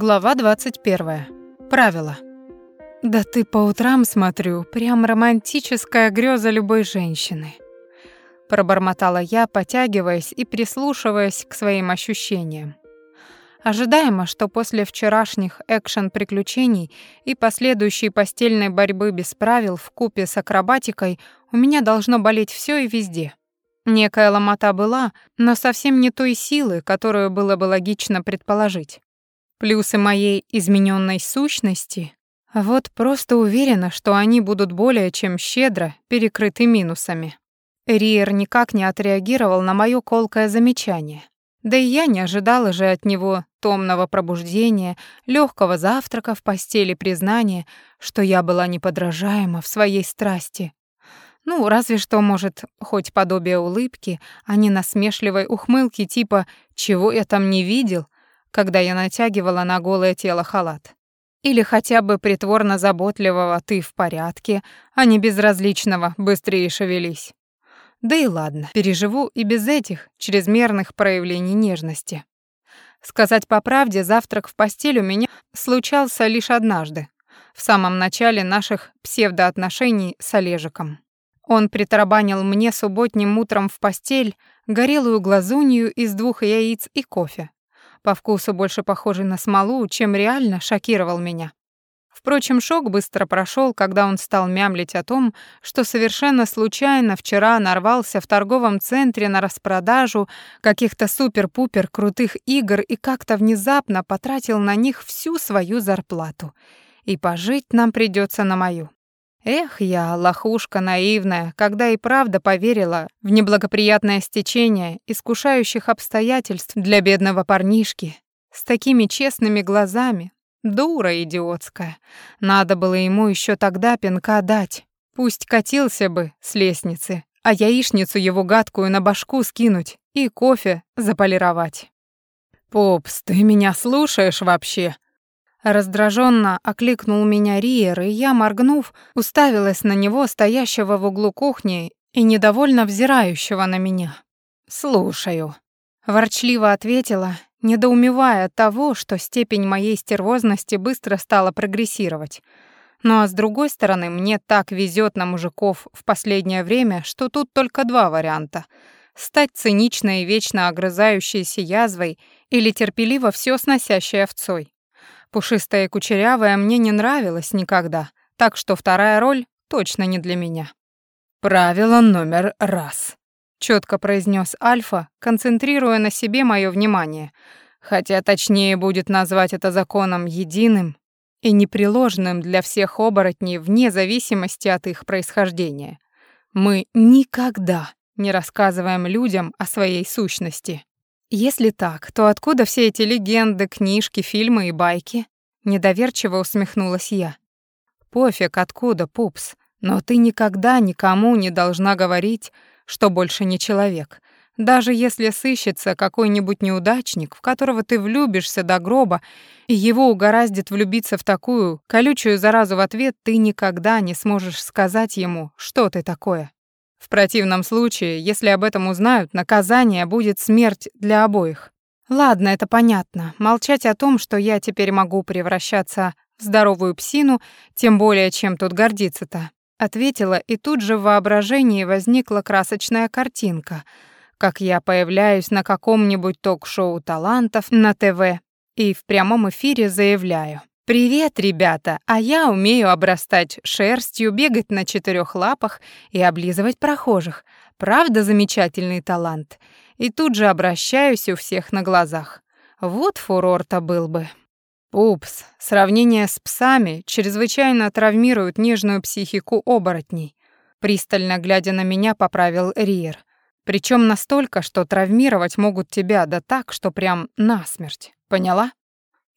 Глава 21. Правила. Да ты по утрам смотрю, прям романтическая греза любой женщины. Пробормотала я, потягиваясь и прислушиваясь к своим ощущениям. Ожидаемо, что после вчерашних экшен-приключений и последующей постельной борьбы без правил в купе с акробатикой у меня должно болеть все и везде. Некая ломота была, но совсем не той силы, которую было бы логично предположить. Плюсы моей измененной сущности вот просто уверена, что они будут более чем щедро перекрыты минусами. Риер никак не отреагировал на моё колкое замечание. Да и я не ожидала же от него томного пробуждения, легкого завтрака в постели признания, что я была неподражаема в своей страсти. Ну, разве что, может, хоть подобие улыбки, а не насмешливой ухмылки типа «чего я там не видел», когда я натягивала на голое тело халат. Или хотя бы притворно заботливого «ты в порядке», а не безразличного «быстрее шевелись». Да и ладно, переживу и без этих чрезмерных проявлений нежности. Сказать по правде, завтрак в постель у меня случался лишь однажды, в самом начале наших псевдоотношений с Олежиком. Он притарабанил мне субботним утром в постель горелую глазунью из двух яиц и кофе по вкусу больше похожий на смолу, чем реально шокировал меня. Впрочем, шок быстро прошел, когда он стал мямлить о том, что совершенно случайно вчера нарвался в торговом центре на распродажу каких-то супер-пупер крутых игр и как-то внезапно потратил на них всю свою зарплату. И пожить нам придется на мою. Эх, я, лохушка наивная, когда и правда поверила в неблагоприятное стечение искушающих обстоятельств для бедного парнишки. С такими честными глазами. Дура идиотская. Надо было ему еще тогда пинка дать. Пусть катился бы с лестницы, а яичницу его гадкую на башку скинуть и кофе заполировать. «Пупс, ты меня слушаешь вообще?» Раздраженно окликнул меня Риер, и я, моргнув, уставилась на него, стоящего в углу кухни и недовольно взирающего на меня. «Слушаю», — ворчливо ответила, недоумевая того, что степень моей стервозности быстро стала прогрессировать. Ну а с другой стороны, мне так везет на мужиков в последнее время, что тут только два варианта — стать циничной и вечно огрызающейся язвой или терпеливо все сносящей овцой. Пушистая и кучерявая мне не нравилась никогда, так что вторая роль точно не для меня. «Правило номер раз», — четко произнес Альфа, концентрируя на себе мое внимание, хотя точнее будет назвать это законом единым и непреложным для всех оборотней вне зависимости от их происхождения. Мы никогда не рассказываем людям о своей сущности. Если так, то откуда все эти легенды, книжки, фильмы и байки? Недоверчиво усмехнулась я. Пофиг, откуда, пупс, но ты никогда никому не должна говорить, что больше не человек. Даже если сыщется какой-нибудь неудачник, в которого ты влюбишься до гроба, и его угораздит влюбиться в такую колючую заразу в ответ, ты никогда не сможешь сказать ему, что ты такое. В противном случае, если об этом узнают, наказание будет смерть для обоих. Ладно, это понятно. Молчать о том, что я теперь могу превращаться в здоровую псину, тем более чем тут гордиться-то, ответила, и тут же в воображении возникла красочная картинка, как я появляюсь на каком-нибудь ток-шоу талантов на ТВ и в прямом эфире заявляю: «Привет, ребята! А я умею обрастать шерстью, бегать на четырех лапах и облизывать прохожих. Правда, замечательный талант. И тут же обращаюсь у всех на глазах. Вот фурор-то был бы». Упс, сравнение с псами чрезвычайно травмирует нежную психику оборотней. Пристально глядя на меня, поправил Риер. Причем настолько, что травмировать могут тебя да так, что прям насмерть. Поняла?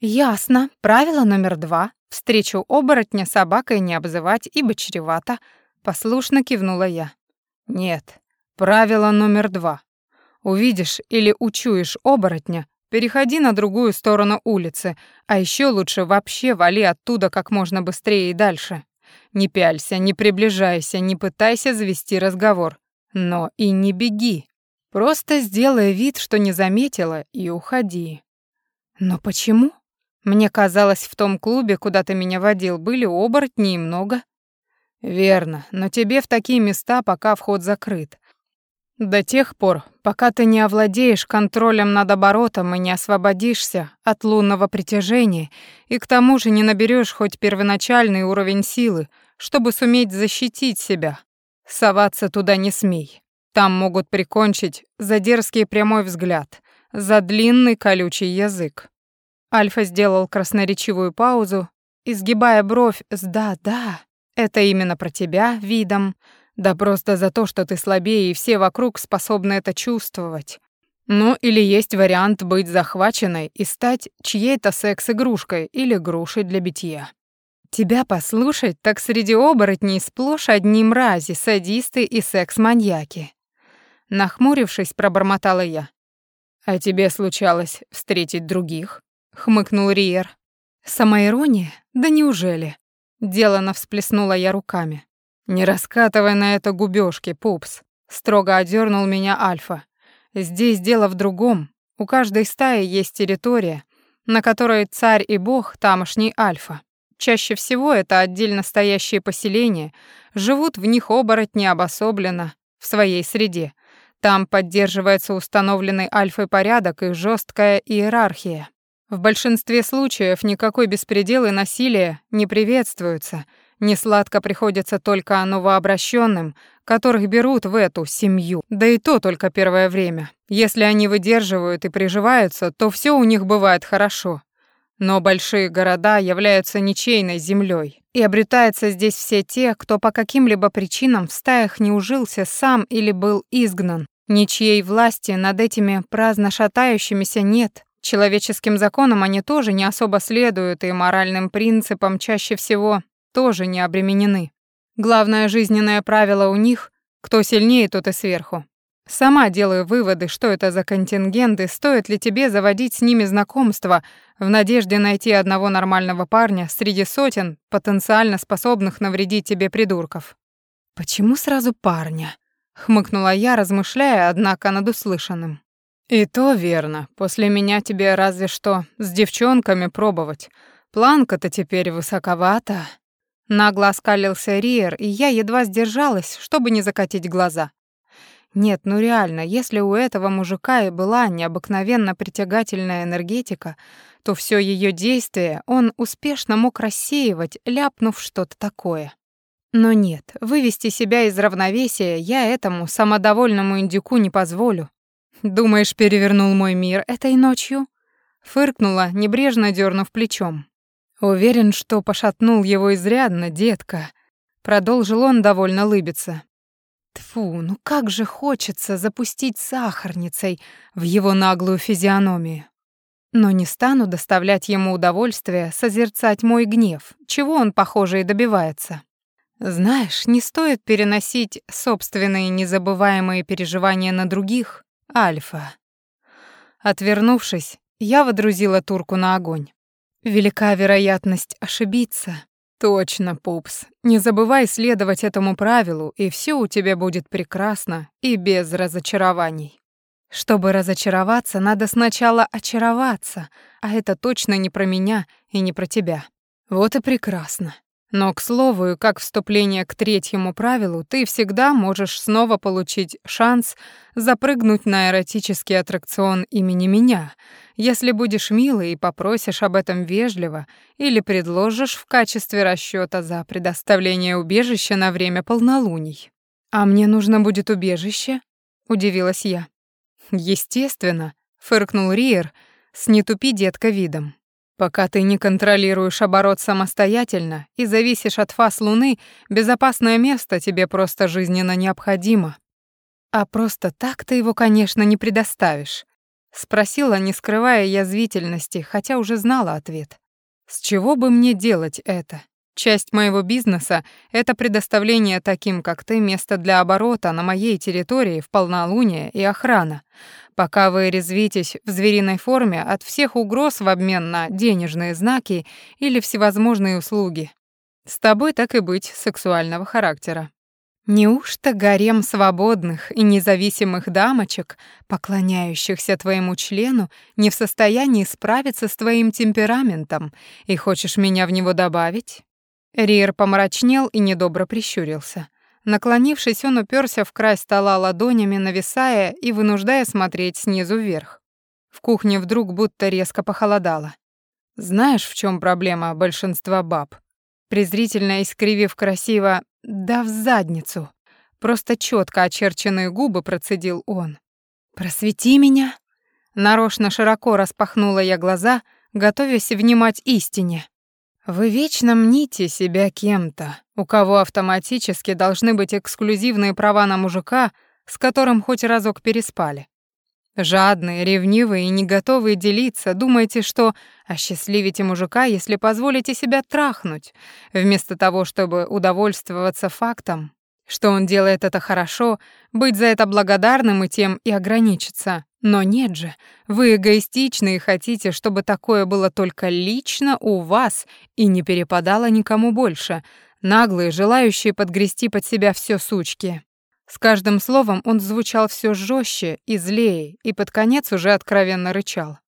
«Ясно. Правило номер два. Встречу оборотня собакой не обзывать, ибо чревато», — послушно кивнула я. «Нет. Правило номер два. Увидишь или учуешь оборотня, переходи на другую сторону улицы, а еще лучше вообще вали оттуда как можно быстрее и дальше. Не пялься, не приближайся, не пытайся завести разговор. Но и не беги. Просто сделай вид, что не заметила, и уходи». «Но почему?» Мне казалось, в том клубе, куда ты меня водил, были оборотни и много. Верно, но тебе в такие места пока вход закрыт. До тех пор, пока ты не овладеешь контролем над оборотом и не освободишься от лунного притяжения, и к тому же не наберешь хоть первоначальный уровень силы, чтобы суметь защитить себя. Соваться туда не смей. Там могут прикончить за дерзкий прямой взгляд, за длинный колючий язык. Альфа сделал красноречивую паузу, изгибая бровь с «да-да». Это именно про тебя, видом. Да просто за то, что ты слабее, и все вокруг способны это чувствовать. Ну, или есть вариант быть захваченной и стать чьей-то секс-игрушкой или грушей для битья. Тебя послушать, так среди оборотней сплошь одни мрази, садисты и секс-маньяки. Нахмурившись, пробормотала я. «А тебе случалось встретить других?» — хмыкнул Риер. «Самоирония? Да неужели?» Делано всплеснула я руками. «Не раскатывай на это губёшки, пупс», — строго одернул меня Альфа. «Здесь дело в другом. У каждой стаи есть территория, на которой царь и бог тамошний Альфа. Чаще всего это отдельно стоящие поселения, живут в них оборотни обособленно, в своей среде. Там поддерживается установленный альфой порядок и жесткая иерархия. В большинстве случаев никакой беспредел и насилие не приветствуются. Несладко приходится только новообращенным, которых берут в эту семью. Да и то только первое время. Если они выдерживают и приживаются, то все у них бывает хорошо. Но большие города являются ничейной землей, и обретаются здесь все те, кто по каким-либо причинам в стаях не ужился сам или был изгнан. Ничьей власти над этими праздно шатающимися нет, Человеческим законам они тоже не особо следуют, и моральным принципам чаще всего тоже не обременены. Главное жизненное правило у них — кто сильнее, тот и сверху. Сама делаю выводы, что это за контингенты, стоит ли тебе заводить с ними знакомство в надежде найти одного нормального парня среди сотен потенциально способных навредить тебе придурков. «Почему сразу парня?» — хмыкнула я, размышляя, однако, над услышанным. «И то верно. После меня тебе разве что с девчонками пробовать. Планка-то теперь высоковата». Нагло оскалился Риер, и я едва сдержалась, чтобы не закатить глаза. Нет, ну реально, если у этого мужика и была необыкновенно притягательная энергетика, то все ее действие он успешно мог рассеивать, ляпнув что-то такое. Но нет, вывести себя из равновесия я этому самодовольному индюку не позволю. «Думаешь, перевернул мой мир этой ночью?» Фыркнула, небрежно дернув плечом. «Уверен, что пошатнул его изрядно, детка», — продолжил он довольно лыбиться. Тфу, ну как же хочется запустить сахарницей в его наглую физиономию. Но не стану доставлять ему удовольствие созерцать мой гнев, чего он, похоже, и добивается. Знаешь, не стоит переносить собственные незабываемые переживания на других. Альфа. Отвернувшись, я водрузила турку на огонь. Велика вероятность ошибиться. Точно, пупс. Не забывай следовать этому правилу, и все у тебя будет прекрасно и без разочарований. Чтобы разочароваться, надо сначала очароваться, а это точно не про меня и не про тебя. Вот и прекрасно. Но, к слову, как вступление к третьему правилу, ты всегда можешь снова получить шанс запрыгнуть на эротический аттракцион имени меня, если будешь милый и попросишь об этом вежливо или предложишь в качестве расчета за предоставление убежища на время полнолуний. «А мне нужно будет убежище?» — удивилась я. «Естественно», — фыркнул Риер с «не тупи, детка» видом. Пока ты не контролируешь оборот самостоятельно и зависишь от фаз Луны, безопасное место тебе просто жизненно необходимо. А просто так ты его, конечно, не предоставишь. Спросила, не скрывая язвительности, хотя уже знала ответ. С чего бы мне делать это? Часть моего бизнеса — это предоставление таким, как ты, места для оборота на моей территории в полнолуние и охрана. Пока вы резвитесь в звериной форме от всех угроз в обмен на денежные знаки или всевозможные услуги. С тобой так и быть сексуального характера. Неужто гарем свободных и независимых дамочек, поклоняющихся твоему члену, не в состоянии справиться с твоим темпераментом, и хочешь меня в него добавить? Риер помрачнел и недобро прищурился. Наклонившись, он уперся в край стола ладонями, нависая и вынуждая смотреть снизу вверх. В кухне вдруг будто резко похолодало. Знаешь, в чем проблема большинства баб? Презрительно искривив красиво «да в задницу», просто четко очерченные губы процедил он. «Просвети меня!» Нарочно широко распахнула я глаза, готовясь внимать истине. Вы вечно мните себя кем-то, у кого автоматически должны быть эксклюзивные права на мужика, с которым хоть разок переспали. Жадные, ревнивые и не готовые делиться, думаете, что осчастливите мужика, если позволите себя трахнуть, вместо того, чтобы удовольствоваться фактом, что он делает это хорошо, быть за это благодарным и тем и ограничиться. Но нет же, вы эгоистичны и хотите, чтобы такое было только лично у вас и не перепадало никому больше. Наглые, желающие подгрести под себя все сучки. С каждым словом он звучал все жестче и злее, и под конец уже откровенно рычал.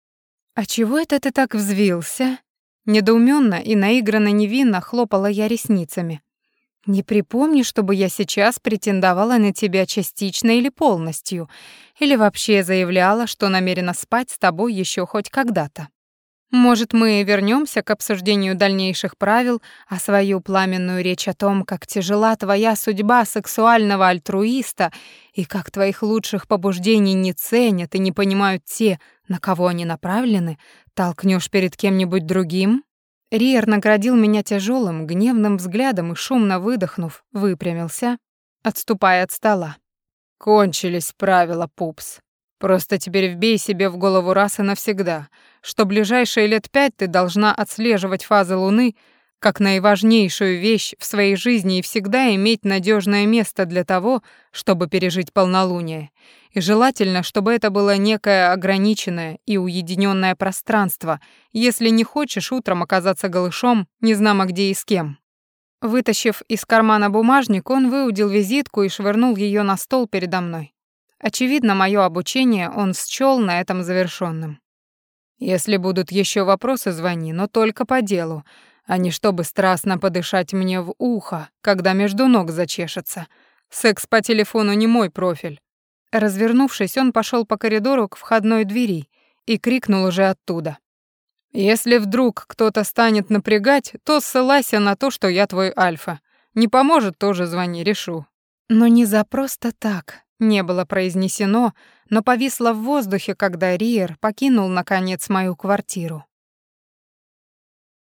«А чего это ты так взвился?» Недоуменно и наигранно невинно хлопала я ресницами. Не припомню, чтобы я сейчас претендовала на тебя частично или полностью, или вообще заявляла, что намерена спать с тобой еще хоть когда-то. Может, мы вернемся к обсуждению дальнейших правил, а свою пламенную речь о том, как тяжела твоя судьба сексуального альтруиста и как твоих лучших побуждений не ценят и не понимают те, на кого они направлены, толкнешь перед кем-нибудь другим? Риер наградил меня тяжелым, гневным взглядом и, шумно выдохнув, выпрямился, отступая от стола. «Кончились правила, пупс. Просто теперь вбей себе в голову раз и навсегда, что ближайшие лет пять ты должна отслеживать фазы Луны как наиважнейшую вещь в своей жизни и всегда иметь надежное место для того, чтобы пережить полнолуние. И желательно, чтобы это было некое ограниченное и уединенное пространство, если не хочешь утром оказаться голышом, не знамо где и с кем. Вытащив из кармана бумажник, он выудил визитку и швырнул ее на стол передо мной. Очевидно, мое обучение он счёл на этом завершенным. Если будут еще вопросы, звони, но только по делу, а не чтобы страстно подышать мне в ухо, когда между ног зачешется. Секс по телефону не мой профиль. Развернувшись, он пошел по коридору к входной двери и крикнул уже оттуда. «Если вдруг кто-то станет напрягать, то ссылайся на то, что я твой альфа. Не поможет, тоже звони, решу». Но не за просто так не было произнесено, но повисло в воздухе, когда Риер покинул, наконец, мою квартиру.